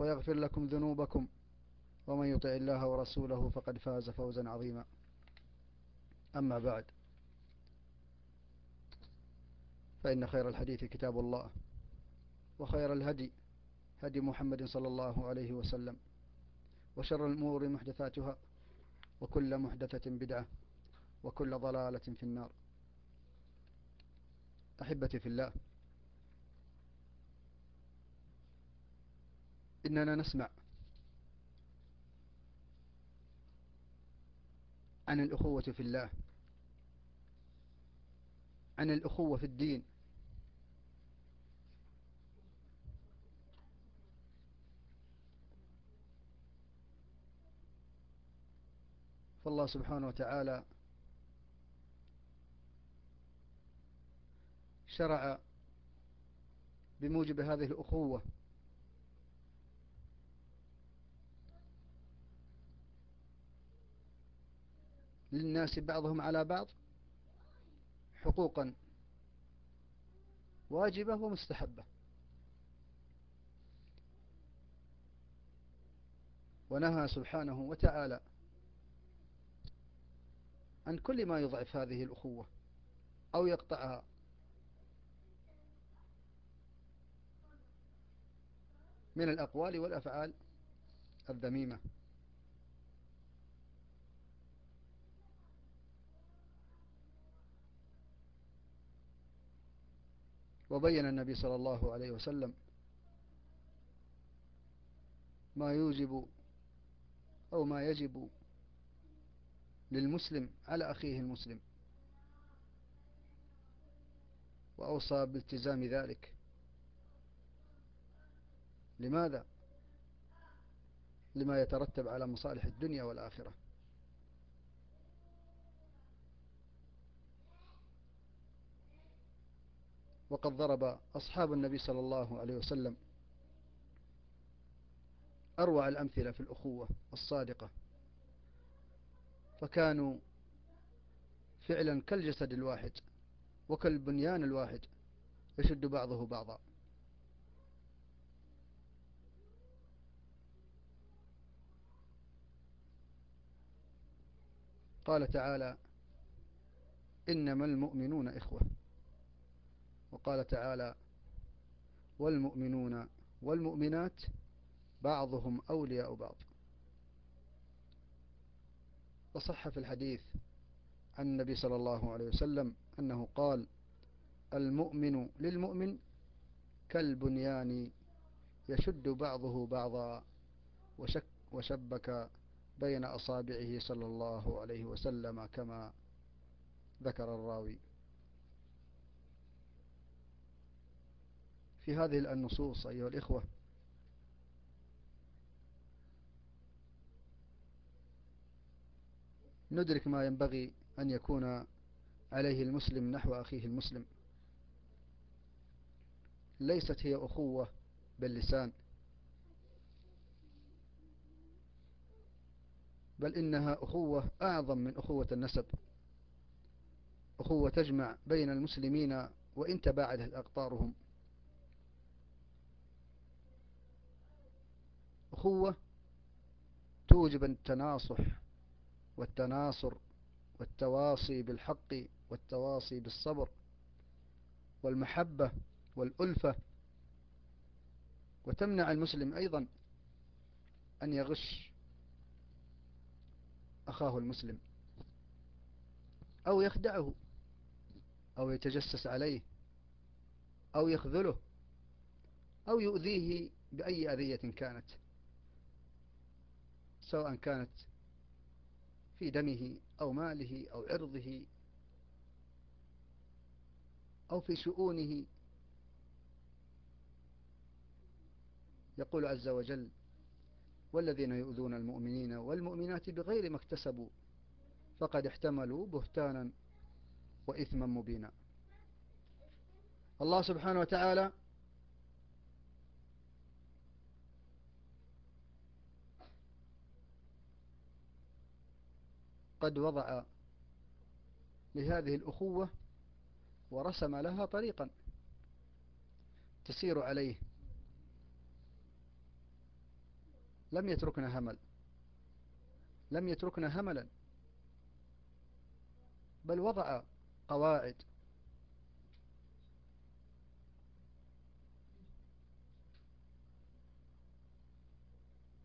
ويغفر لكم ذنوبكم ومن يطع الله ورسوله فقد فاز فوزا عظيما. أما بعد فإن خير الحديث كتاب الله وخير الهدي هدي محمد صلى الله عليه وسلم وشر الأمور محدثاتها وكل محدثة بدعة وكل ضلالة في النار. أحبتي في الله إننا نسمع. عن الأخوة في الله. عن الأخوة في الدين. فالله سبحانه وتعالى شرع بموجب هذه الأخوة للناس بعضهم على بعض حقوقا واجبة ومستحبة. ونهى سبحانه وتعالى عن كل ما يضعف هذه الأخوة أو يقطعها. من الأقوال والأفعال الذميمة. وبين النبي صلى الله عليه وسلم ما يوجب أو ما يجب للمسلم على أخيه المسلم. وأوصى بالتزام ذلك. لماذا؟ لما يترتب على مصالح الدنيا والآخرة. وقد ضرب أصحاب النبي صلى الله عليه وسلم. أروع الأمثلة في الأخوة الصادقة. فكانوا فعلا كالجسد الواحد وكالبنيان الواحد يشد بعضه بعضا. قال تعالى إنما المؤمنون إخوة. وقال تعالى والمؤمنون والمؤمنات بعضهم أولياء بعض. وصح في الحديث عن النبي صلى الله عليه وسلم أنه قال المؤمن للمؤمن كالبنيان يشد بعضه بعضا وشك وشبك بين أصابعه صلى الله عليه وسلم كما ذكر الراوي. في هذه النصوص أيها الإخوة. ندرك ما ينبغي أن يكون عليه المسلم نحو أخيه المسلم. ليست هي أخوة باللسان. بل إنها أخوة أعظم من أخوة النسب. أخوة تجمع بين المسلمين وإن تباعدت أقطارهم. أخوة توجب التناصح والتناصر والتواصي بالحق والتواصي بالصبر والمحبة والألفة. وتمنع المسلم أيضا أن يغش أخاه المسلم أو يخدعه أو يتجسس عليه أو يخذله أو يؤذيه بأي أذية كانت. سواء كانت في دمه أو ماله أو عرضه أو في شؤونه. يقول عز وجل والذين يؤذون المؤمنين والمؤمنات بغير ما اكتسبوا فقد احتملوا بهتانا وإثما مبينا. الله سبحانه وتعالى قد وضع لهذه الأخوة ورسم لها طريقا تسير عليه. لم يتركنا همل. لم يتركنا هملا. بل وضع قواعد.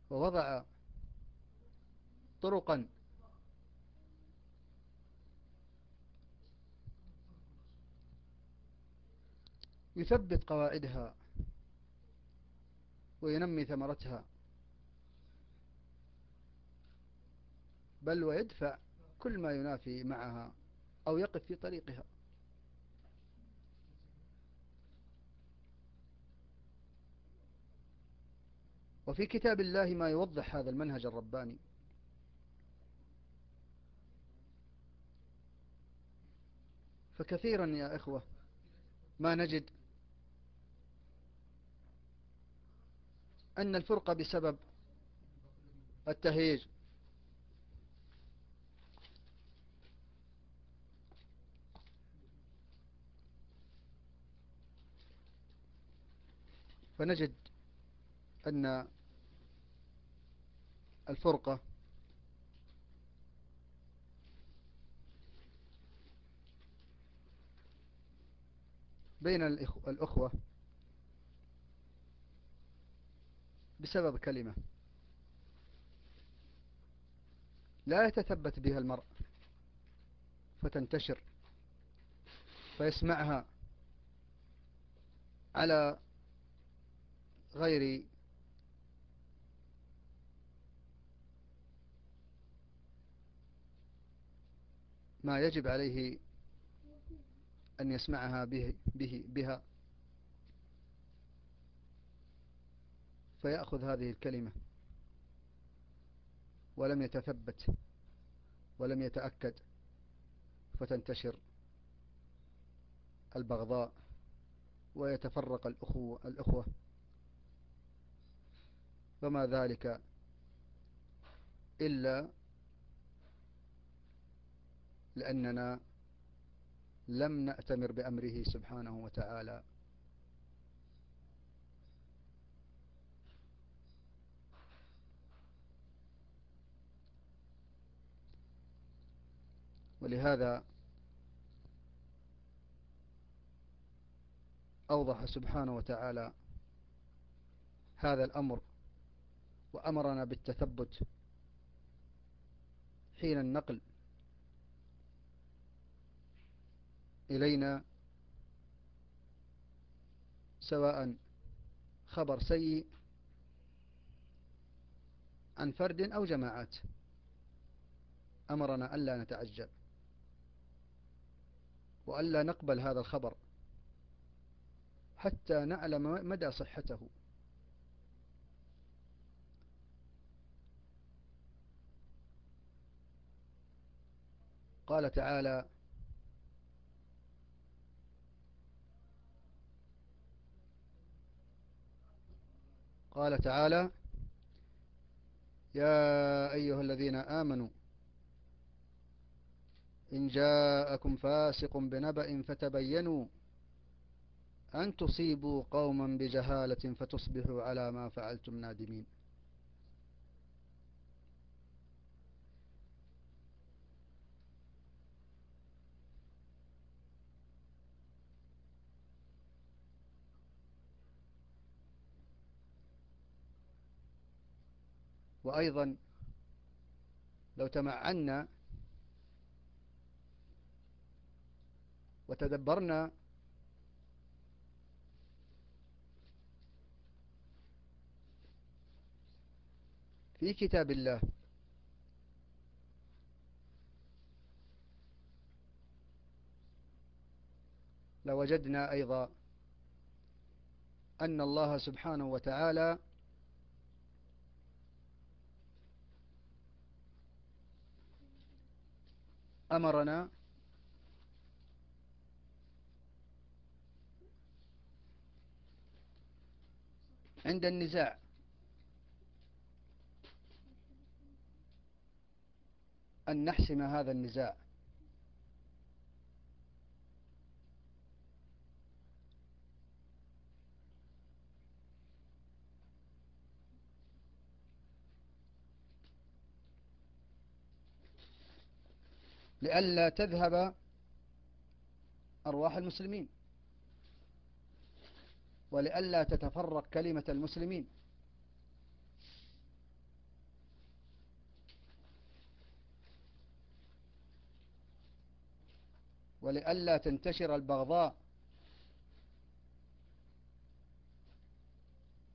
ووضع طرقا يثبت قواعدها وينمي ثمرتها. بل ويدفع كل ما ينافي معها أو يقف في طريقها. وفي كتاب الله ما يوضح هذا المنهج الرباني. فكثيرا يا إخوة ما نجد أن الفرقة بسبب التهيج. فنجد أن الفرقة بين الأخوة بسبب كلمة. لا يتثبت بها المرء. فتنتشر. فيسمعها على غير ما يجب عليه أن يسمعها به, به بها. فيأخذ هذه الكلمة ولم يتثبت ولم يتأكد فتنتشر البغضاء ويتفرق الأخوة, الأخوة. وما ذلك إلا لأننا لم نأتمر بأمره سبحانه وتعالى. ولهذا أوضح سبحانه وتعالى هذا الأمر وأمرنا بالتثبت حين النقل إلينا سواء خبر سيء عن فرد أو جماعات. أمرنا ألا نتعجل. وألا نقبل هذا الخبر حتى نعلم مدى صحته. قال تعالى قال تعالى يا أيها الذين آمنوا إن جاءكم فاسق بنبأ فتبينوا أن تصيبوا قوما بجهالة فتصبحوا على ما فعلتم نادمين. وأيضا لو تمعنا وتدبرنا. في كتاب الله. لوجدنا أيضا أن الله سبحانه وتعالى أمرنا عند النزاع. أن نحسم هذا النزاع. لئلا تذهب أرواح المسلمين. ولئلا تتفرق كلمة المسلمين. ولئلا تنتشر البغضاء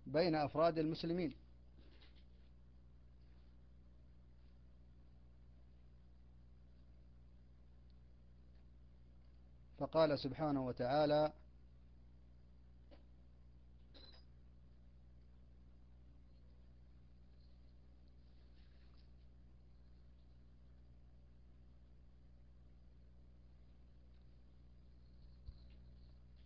بين أفراد المسلمين. فقال سبحانه وتعالى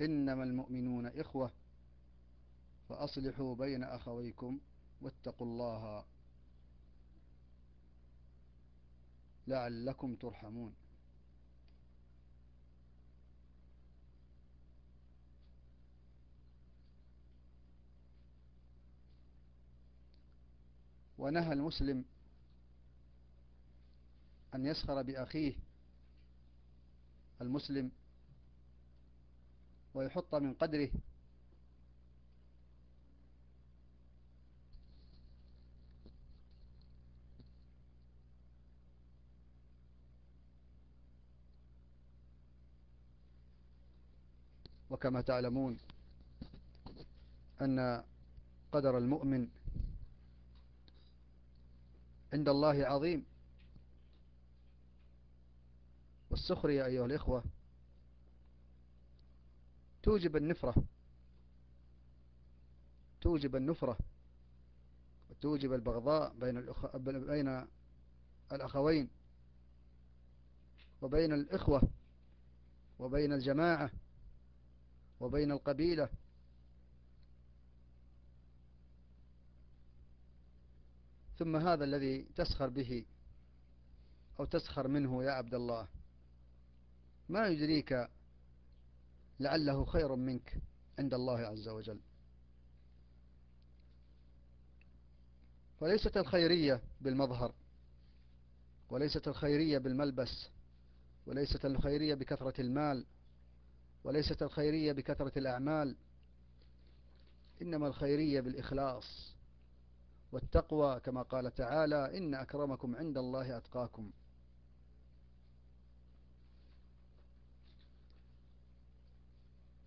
إنما المؤمنون إخوة فأصلحوا بين أخويكم واتقوا الله لعلكم ترحمون. ونهى المسلم أن يسخر بأخيه المسلم ويحط من قدره. وكما تعلمون أن قدر المؤمن عند الله عظيم. والسخرية أيها الإخوة توجب النفرة. توجب النفرة. وتوجب البغضاء بين الأخ... بين الأخوين. وبين الإخوة. وبين الجماعة. وبين القبيلة. ثم هذا الذي تسخر به أو تسخر منه يا عبد الله. ما يدريك لعله خير منك عند الله عز وجل. وليست الخيرية بالمظهر وليست الخيرية بالملبس وليست الخيرية بكثرة المال وليست الخيرية بكثرة الأعمال إنما الخيرية بالإخلاص والتقوى كما قال تعالى إن أكرمكم عند الله أتقاكم.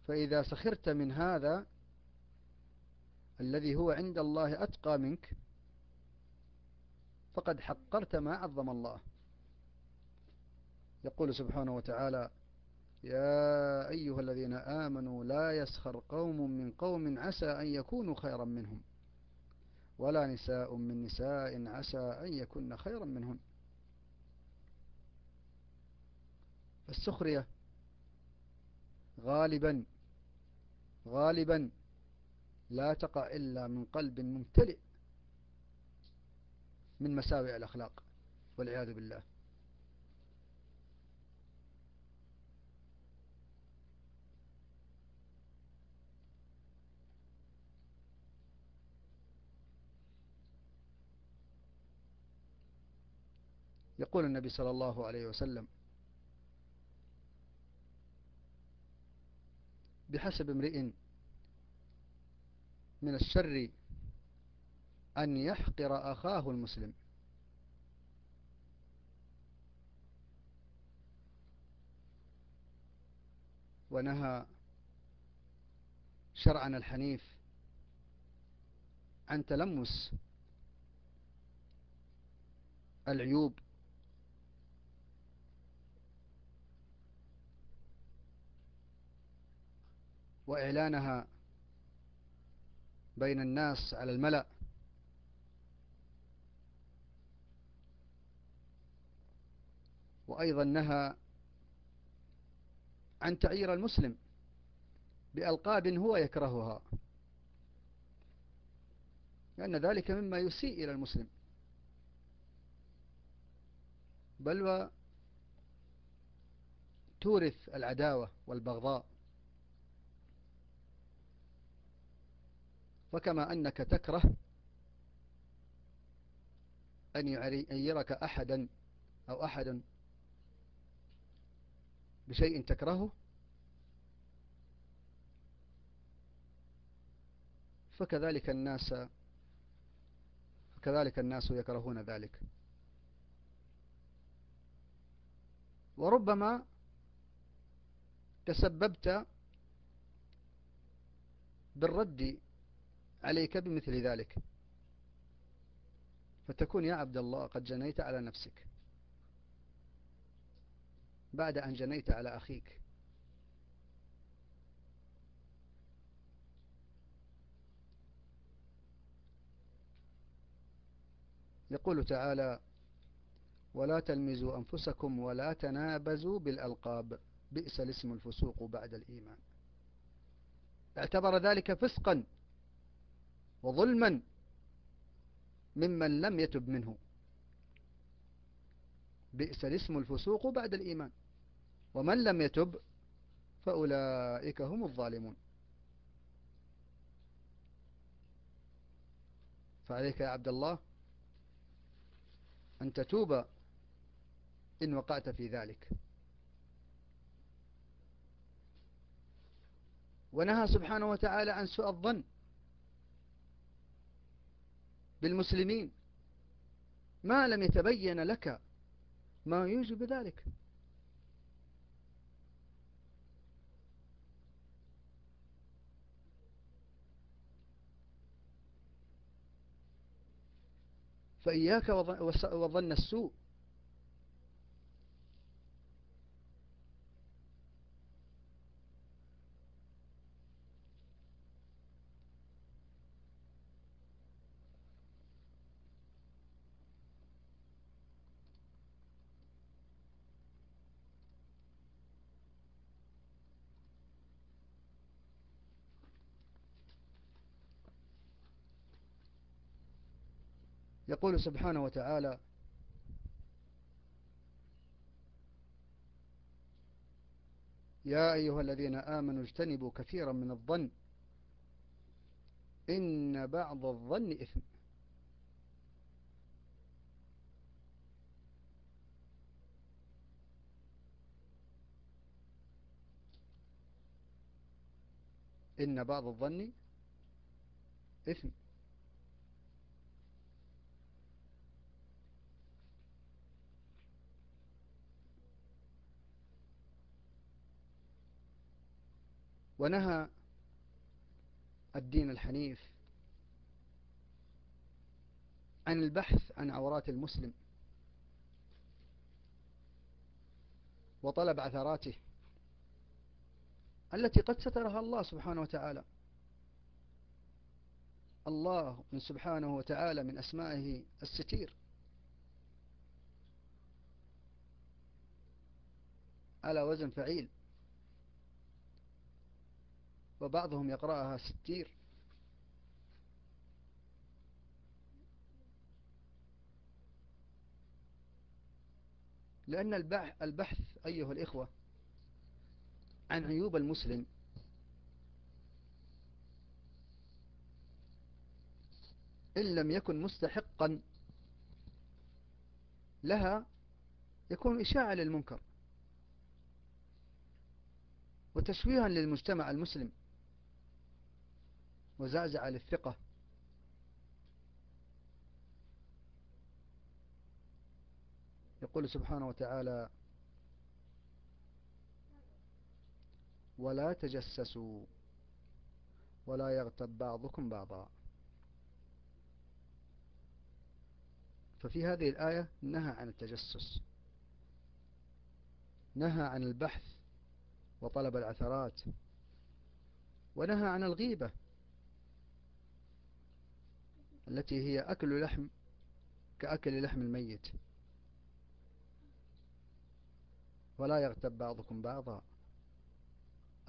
فإذا سخرت من هذا الذي هو عند الله أتقى منك فقد حقرت ما عظم الله. يقول سبحانه وتعالى يا أيها الذين آمنوا لا يسخر قوم من قوم عسى أن يكونوا خيرا منهم ولا نساء من نساء عسى أن يكون خيرا منهن السخرية غالبا غالبا لا تقع إلا من قلب ممتلئ من مساوئ الأخلاق والعياذ بالله. يقول النبي صلى الله عليه وسلم بحسب امرئ من الشر أن يحقر أخاه المسلم. ونهى شرعنا الحنيف عن تلمس العيوب وإعلانها بين الناس على الملأ. وأيضا نهى عن تعيير المسلم بألقاب هو يكرهها لأن ذلك مما يسيء إلى المسلم. بل وتورث العداوة والبغضاء. وكما أنك تكره أن يعيرك أحدا أو أحد بشيء تكرهه فكذلك الناس فكذلك الناس يكرهون ذلك. وربما تسببت بالرد عليك بمثل ذلك. فتكون يا عبد الله قد جنيت على نفسك. بعد أن جنيت على أخيك. يقول تعالى ولا تلمزوا أنفسكم ولا تنابزوا بالألقاب. بئس الاسم الفسوق بعد الإيمان. اعتبر ذلك فسقا. وظلما ممن لم يتب منه. بئس الاسم الفسوق بعد الإيمان. ومن لم يتب فأولئك هم الظالمون. فعليك يا عبد الله أن تتوب إن وقعت في ذلك. ونهى سبحانه وتعالى عن سوء الظن. بالمسلمين. ما لم يتبين لك ما يوجب ذلك. فإياك وظن السوء. يقول سبحانه وتعالى يا أيها الذين آمنوا اجتنبوا كثيرا من الظن إن بعض الظن إثم. إن بعض الظن إثم. ونهى الدين الحنيف عن البحث عن عورات المسلم وطلب عثراته التي قد سترها الله سبحانه وتعالى. الله من سبحانه وتعالى من أسمائه الستير. على وزن فعيل. وبعضهم يقرأها ستير. لأن البحث أيها الإخوة عن عيوب المسلم. إن لم يكن مستحقا لها يكون إشاعة للمنكر وتشويها للمجتمع المسلم. وزعزع للثقة. يقول سبحانه وتعالى ولا تجسسوا ولا يغتب بعضكم بعضا. ففي هذه الآية نهى عن التجسس نهى عن البحث وطلب العثرات ونهى عن الغيبة. التي هي أكل لحم كأكل لحم الميت. ولا يغتب بعضكم بعضا.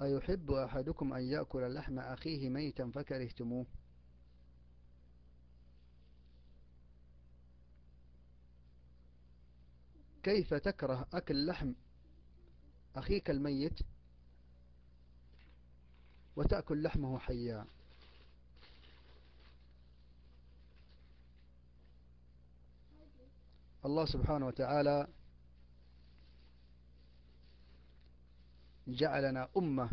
أيحب أحدكم أن يأكل لحم أخيه ميتا فكرهتموه؟ كيف تكره أكل لحم أخيك الميت وتأكل لحمه حيا الله سبحانه وتعالى جعلنا أمة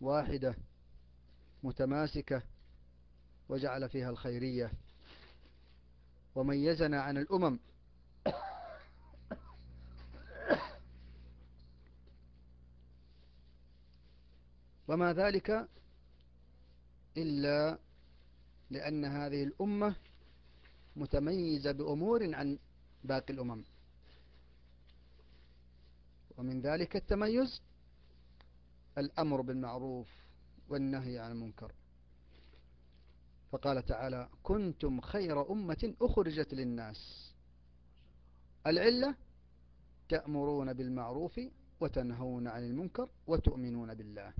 واحدة متماسكة وجعل فيها الخيرية. وميزنا عن الأمم وما ذلك إلا لأن هذه الأمة متميزة بأمور عن باقي الأمم. ومن ذلك التميز الأمر بالمعروف والنهي عن المنكر. فقال تعالى كنتم خير أمة أخرجت للناس العلة تأمرون بالمعروف وتنهون عن المنكر وتؤمنون بالله.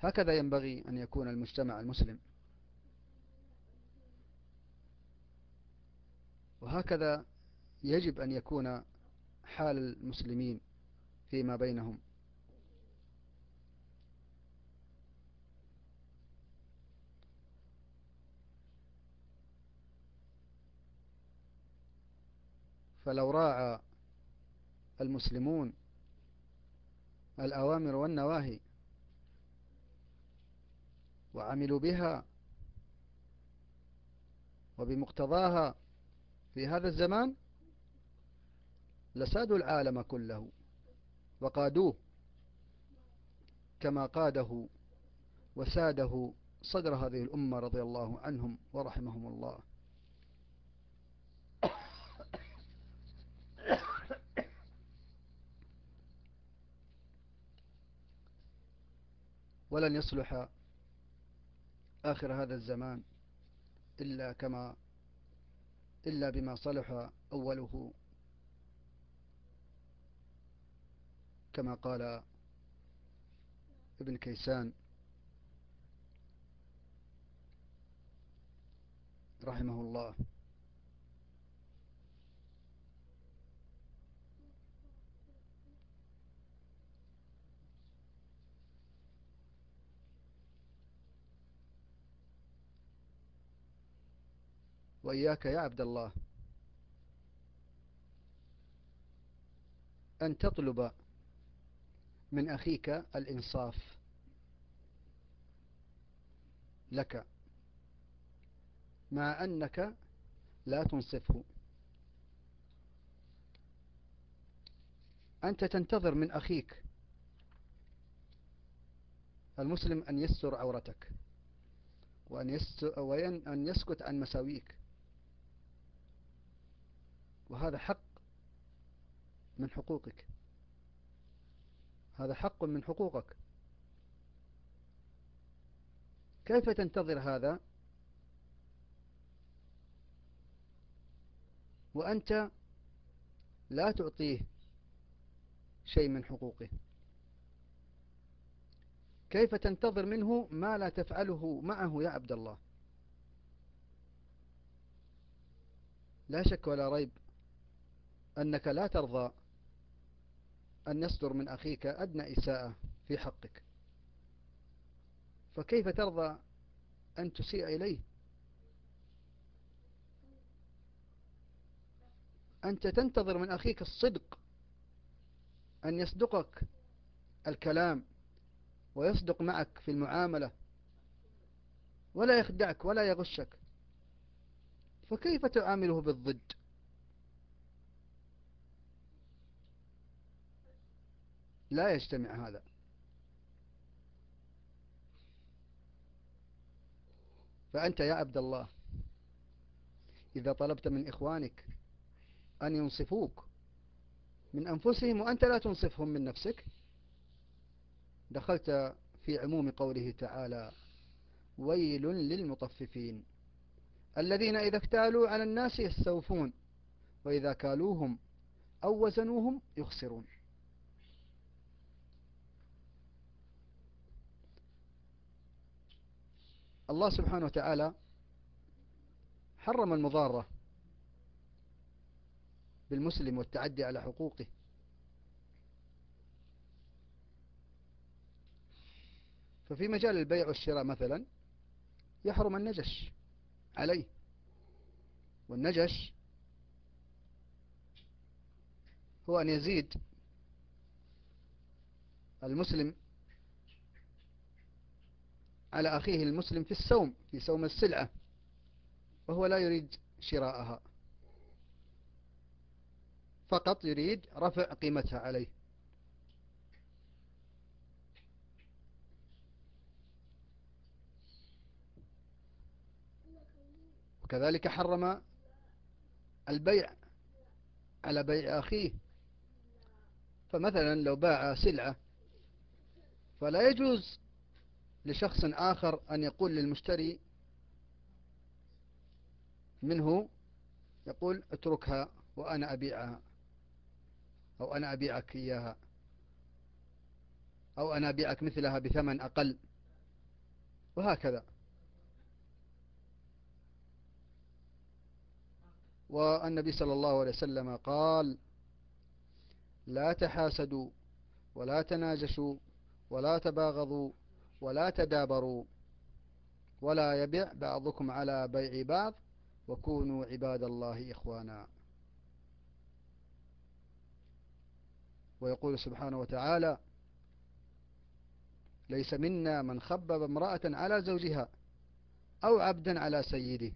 هكذا ينبغي أن يكون المجتمع المسلم. وهكذا يجب أن يكون حال المسلمين فيما بينهم. فلو راعى المسلمون الأوامر والنواهي وعملوا بها وبمقتضاها في هذا الزمان لسادوا العالم كله وقادوه كما قاده وساده صدر هذه الأمة رضي الله عنهم ورحمهم الله. ولن يصلح آخر هذا الزمان إلا كما إلا بما صلح أوله. كما قال ابن كيسان رحمه الله. وإياك يا عبد الله. أن تطلب من أخيك الإنصاف لك مع أنك لا تنصفه. أنت تنتظر من أخيك المسلم أن يستر عورتك وأن يسكت عن مساويك وهذا حق من حقوقك. هذا حق من حقوقك. كيف تنتظر هذا؟ وأنت لا تعطيه شيء من حقوقه. كيف تنتظر منه ما لا تفعله معه يا عبد الله؟ لا شك ولا ريب أنك لا ترضى أن يصدر من أخيك أدنى إساءة في حقك. فكيف ترضى أن تسيء إليه؟ أنت تنتظر من أخيك الصدق أن يصدقك الكلام ويصدق معك في المعاملة ولا يخدعك ولا يغشك. فكيف تعامله بالضد؟ لا يجتمع هذا. فأنت يا عبد الله إذا طلبت من إخوانك أن ينصفوك من أنفسهم وأنت لا تنصفهم من نفسك دخلت في عموم قوله تعالى ويل للمطففين الذين إذا اكتالوا على الناس يستوفون وإذا كالوهم أو وزنوهم يخسرون. الله سبحانه وتعالى حرم المضارة بالمسلم والتعدي على حقوقه. ففي مجال البيع والشراء مثلا يحرم النجش عليه. والنجش هو أن يزيد المسلم على أخيه المسلم في السوم في سوم السلعة وهو لا يريد شراءها. فقط يريد رفع قيمتها عليه. وكذلك حرم البيع على بيع أخيه. فمثلا لو باع سلعة فلا يجوز لشخص آخر أن يقول للمشتري منه يقول اتركها وأنا أبيعها أو أنا أبيعك إياها أو أنا أبيعك مثلها بثمن أقل وهكذا. والنبي صلى الله عليه وسلم قال لا تحاسدوا ولا تناجشوا ولا تباغضوا ولا تدابروا ولا يبع بعضكم على بيع بعض وكونوا عباد الله إخوانا. ويقول سبحانه وتعالى ليس منا من خبب امرأة على زوجها أو عبدا على سيده.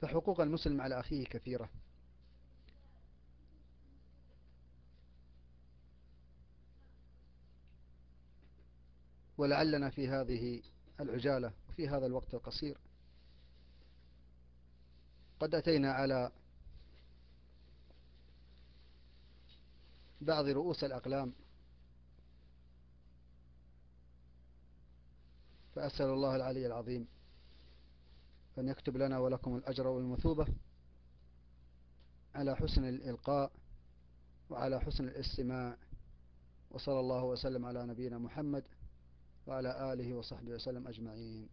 فحقوق المسلم على أخيه كثيرة. ولعلنا في هذه العجالة وفي هذا الوقت القصير. قد أتينا على بعض رؤوس الأقلام. فأسأل الله العلي العظيم أن يكتب لنا ولكم الأجر والمثوبة على حسن الإلقاء وعلى حسن الاستماع. وصلى الله وسلم على نبينا محمد وعلى آله وصحبه وسلم أجمعين.